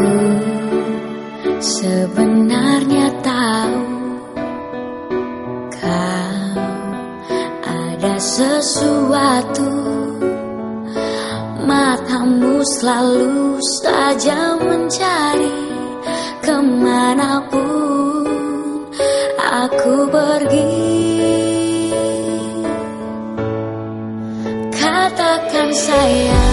Aku sebenarnya tahu Kau ada sesuatu. Matamu selalu saja mencari Ke mana pun aku pergi. Katakan sayang